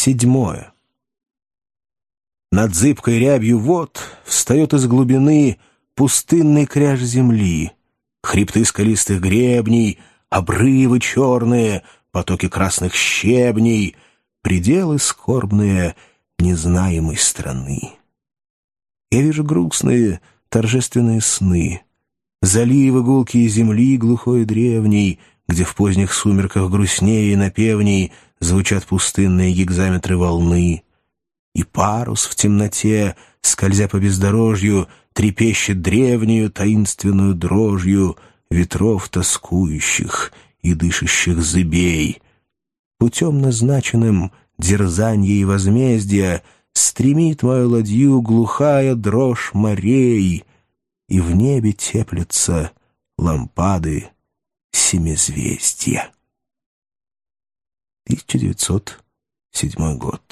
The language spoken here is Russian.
Седьмое. Над зыбкой рябью вод встает из глубины пустынный кряж земли, хребты скалистых гребней, обрывы черные, потоки красных щебней, пределы скорбные незнаемой страны. Я вижу грустные, торжественные сны, заливы гулкие земли глухой древней, где в поздних сумерках грустнее и напевней звучат пустынные гигзаметры волны, и парус в темноте, скользя по бездорожью, трепещет древнюю таинственную дрожью ветров тоскующих и дышащих зыбей. Путем назначенным дерзанье и возмездия стремит мою ладью глухая дрожь морей, и в небе теплятся лампады семизвездия. 1907 год.